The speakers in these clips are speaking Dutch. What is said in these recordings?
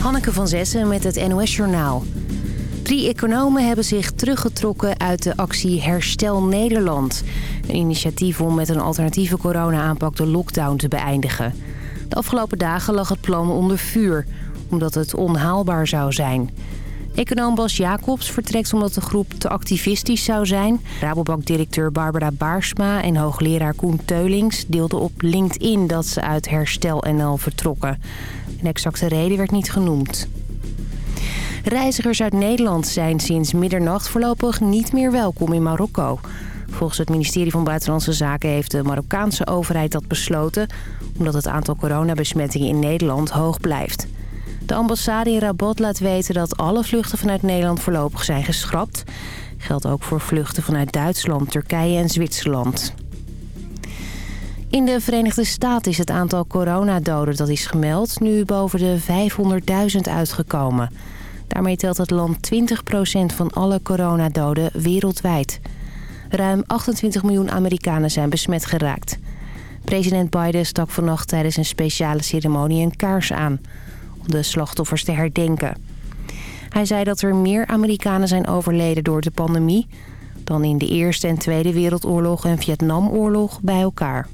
Hanneke van Zessen met het NOS Journaal. Drie economen hebben zich teruggetrokken uit de actie Herstel Nederland. Een initiatief om met een alternatieve corona-aanpak de lockdown te beëindigen. De afgelopen dagen lag het plan onder vuur, omdat het onhaalbaar zou zijn. Econoom Bas Jacobs vertrekt omdat de groep te activistisch zou zijn. Rabobank-directeur Barbara Baarsma en hoogleraar Koen Teulings deelden op LinkedIn dat ze uit Herstel NL vertrokken. Een exacte reden werd niet genoemd. Reizigers uit Nederland zijn sinds middernacht voorlopig niet meer welkom in Marokko. Volgens het ministerie van Buitenlandse Zaken heeft de Marokkaanse overheid dat besloten... omdat het aantal coronabesmettingen in Nederland hoog blijft. De ambassade in Rabat laat weten dat alle vluchten vanuit Nederland voorlopig zijn geschrapt. Geldt ook voor vluchten vanuit Duitsland, Turkije en Zwitserland. In de Verenigde Staten is het aantal coronadoden dat is gemeld... nu boven de 500.000 uitgekomen. Daarmee telt het land 20% van alle coronadoden wereldwijd. Ruim 28 miljoen Amerikanen zijn besmet geraakt. President Biden stak vannacht tijdens een speciale ceremonie een kaars aan... om de slachtoffers te herdenken. Hij zei dat er meer Amerikanen zijn overleden door de pandemie... dan in de Eerste en Tweede Wereldoorlog en Vietnamoorlog bij elkaar.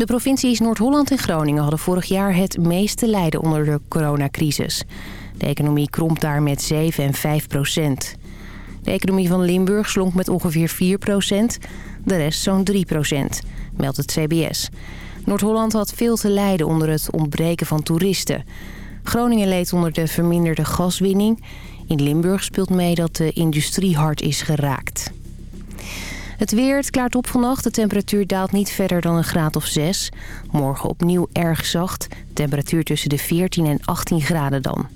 De provincies Noord-Holland en Groningen hadden vorig jaar het meeste lijden onder de coronacrisis. De economie kromp daar met 7 en 5 procent. De economie van Limburg slonk met ongeveer 4 procent, de rest zo'n 3 procent, meldt het CBS. Noord-Holland had veel te lijden onder het ontbreken van toeristen. Groningen leed onder de verminderde gaswinning. In Limburg speelt mee dat de industrie hard is geraakt. Het weer, het klaart op vannacht. De temperatuur daalt niet verder dan een graad of 6. Morgen opnieuw erg zacht. Temperatuur tussen de 14 en 18 graden dan.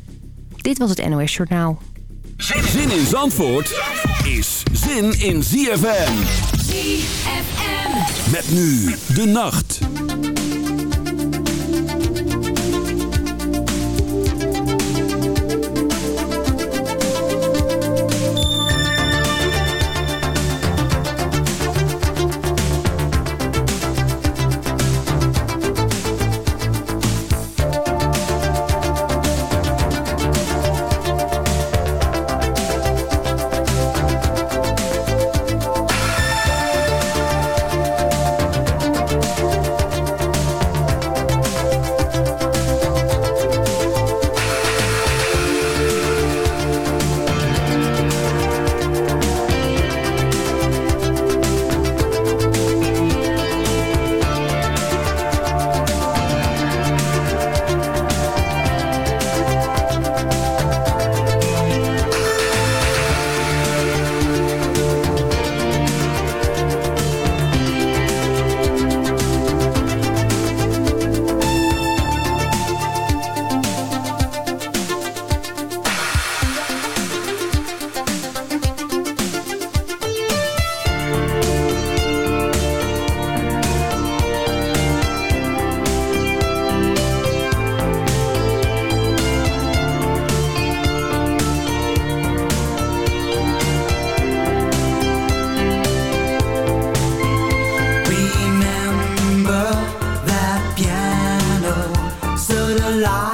Dit was het NOS Journaal. Zin in Zandvoort is zin in ZFM. ZFM. Met nu de nacht. Of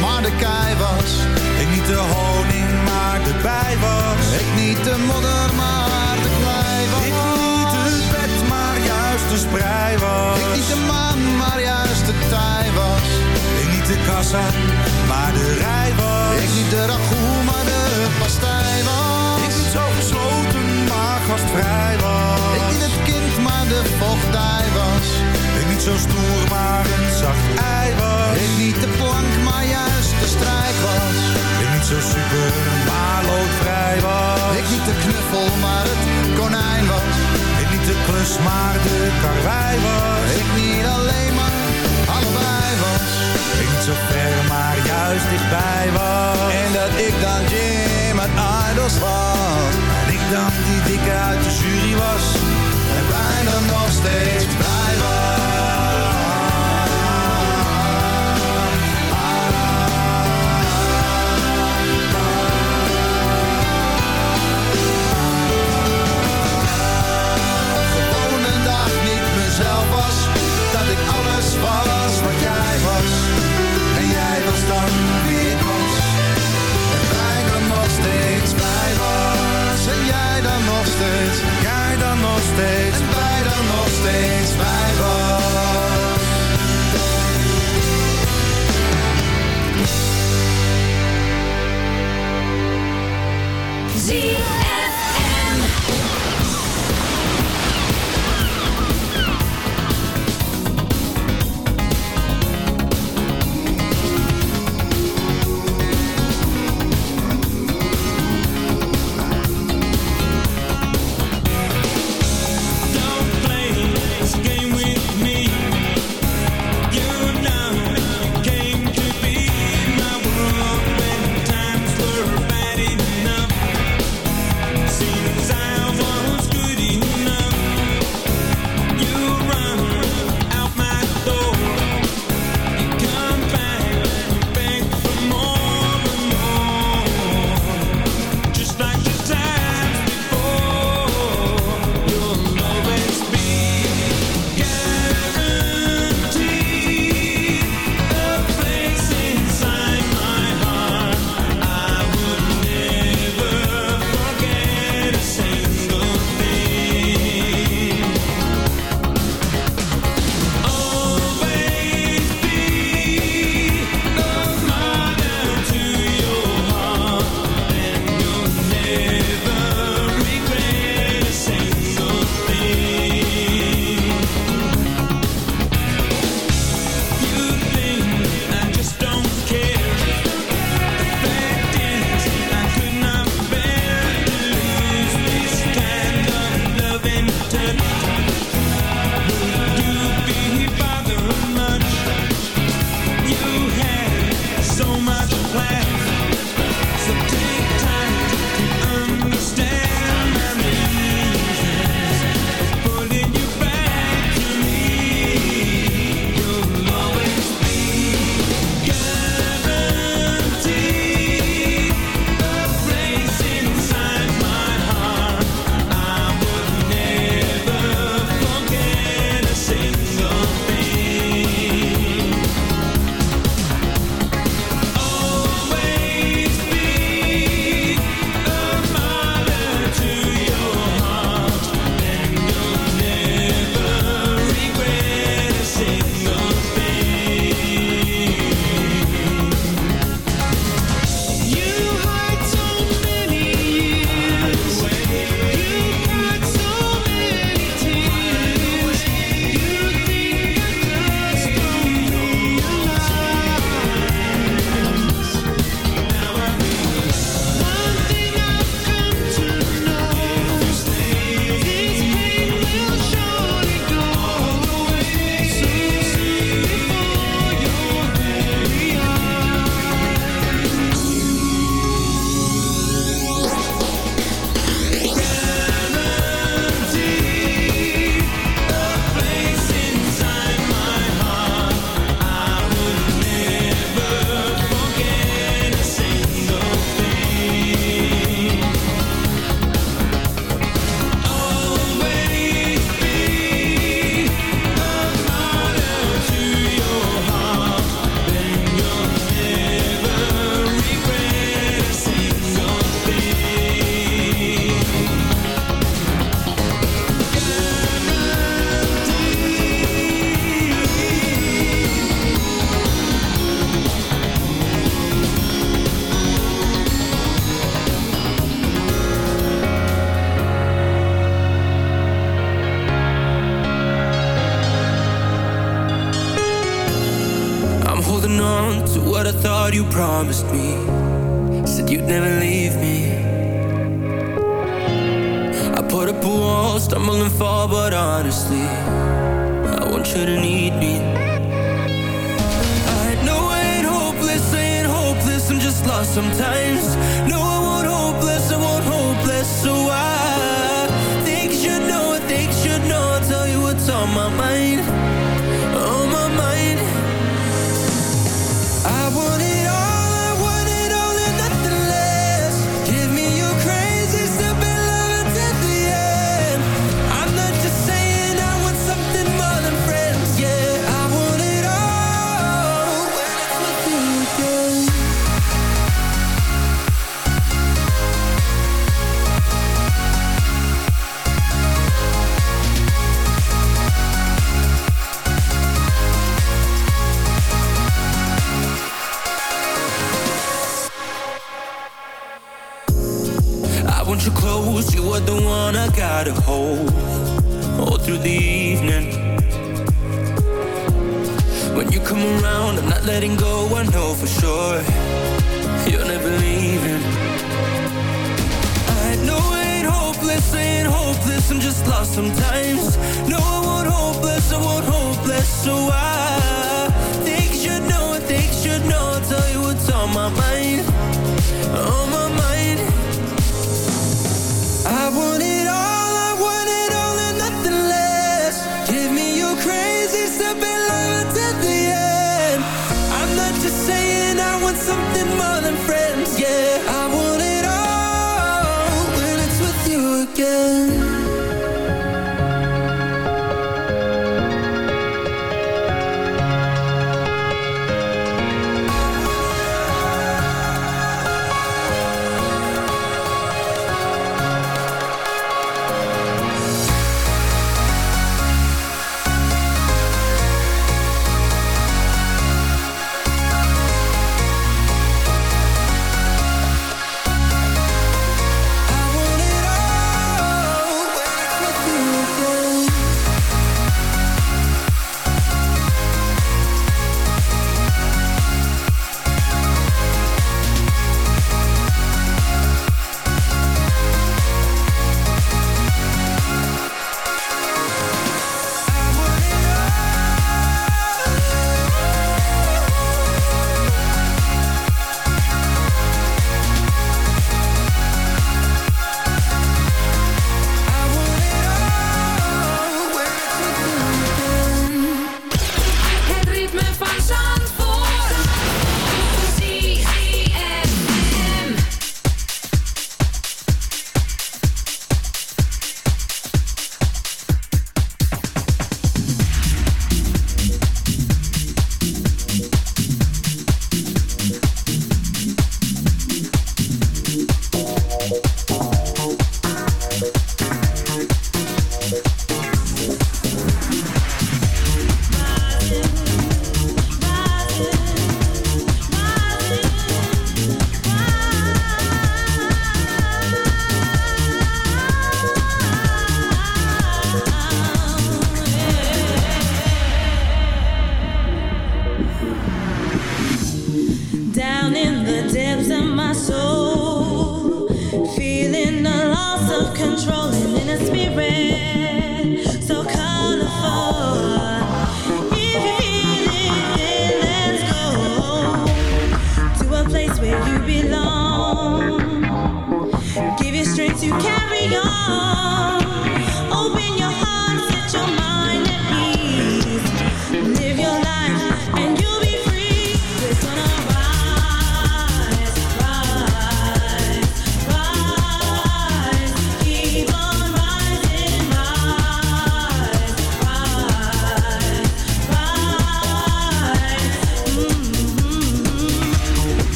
maar de kei was. Ik niet de honing, maar de bij was. Ik niet de modder, maar de klei was. Ik niet het bed, maar juist de sprei was. Ik niet de maan, maar juist de tij was. Ik niet de kassa, maar de rij was. Ik niet de ragout, maar de pastij was. Ik niet zo gesloten, maar gastvrij was. Ik niet het kind, maar de vochtdij was. Ik niet zo stoer, maar een zacht ei klus, maar de karwei was. Ik niet alleen, maar allebei was. Ik niet zo ver, maar juist dichtbij was. En dat ik dan Jim uit Idols was. En ik dan die dikke uit de steeds, jij dan nog steeds, en wij dan nog steeds, wij wat.